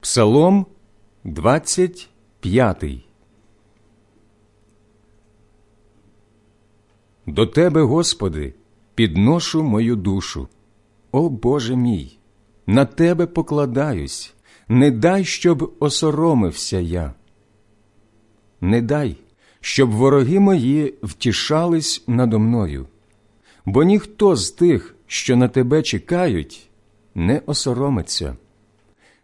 Псалом 25 До Тебе, Господи, підношу мою душу. О Боже мій, на Тебе покладаюсь, не дай, щоб осоромився я. Не дай, щоб вороги мої втішались надо мною, бо ніхто з тих, що на тебе чекають, не осоромиться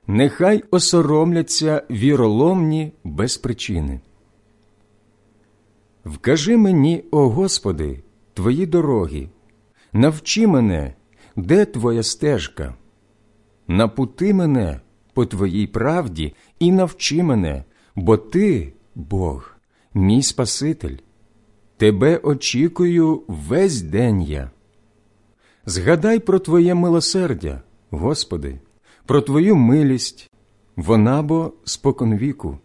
нехай осоромляться віроломні без причини. Вкажи мені, о Господи, твої дороги, навчи мене, де твоя стежка, напути мене по твоїй правді і навчи мене, бо ти, Бог, мій Спаситель. Тебе очікую весь день я. Згадай про Твоє милосердя, Господи, про Твою милість, вона бо споконвіку.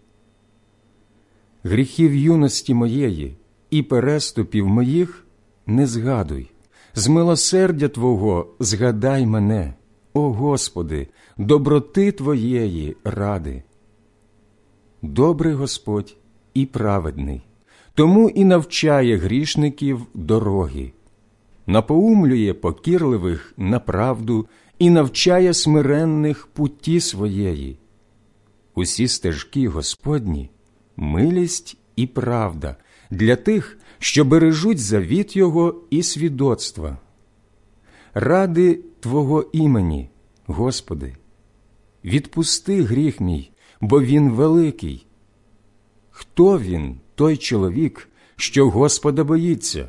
Гріхів юності моєї і переступів моїх не згадуй, з милосердя Твого згадай мене, о Господи, доброти Твоєї ради. Добрий Господь і праведний, тому і навчає грішників дороги, напоумлює покірливих на правду і навчає смиренних путі своєї. Усі стежки Господні, милість і правда для тих, що бережуть завіт Його і свідоцтва. Ради Твого імені, Господи, відпусти гріх мій, бо він великий. Хто він, той чоловік, що Господа боїться?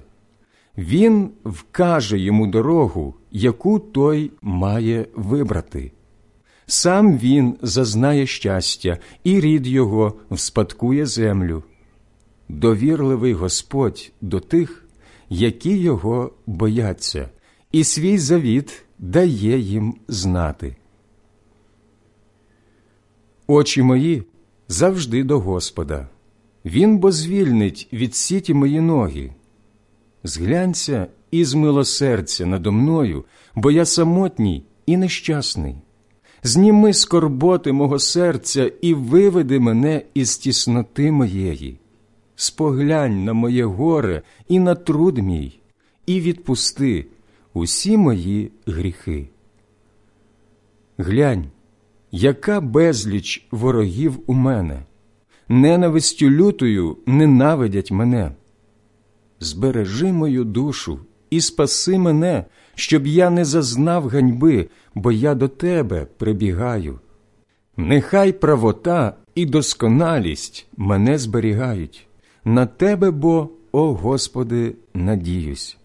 Він вкаже йому дорогу, яку той має вибрати. Сам він зазнає щастя, і рід його вспадкує землю. Довірливий Господь до тих, які його бояться, і свій завіт дає їм знати. Очі мої завжди до Господа. Він бо звільнить від сіті мої ноги зглянься і змилосердься надо мною, бо я самотній і нещасний. Зніми скорботи мого серця і виведи мене із тісноти моєї. Споглянь на моє горе і на труд мій, і відпусти усі мої гріхи. Глянь, яка безліч ворогів у мене, ненавистю лютою ненавидять мене збережи мою душу і спаси мене, щоб я не зазнав ганьби, бо я до тебе прибігаю. Нехай правота і досконалість мене зберігають, на тебе бо, о Господи, надіюсь.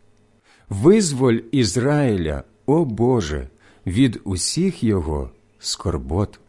Визволь Ізраїля, о Боже, від усіх його скорбот.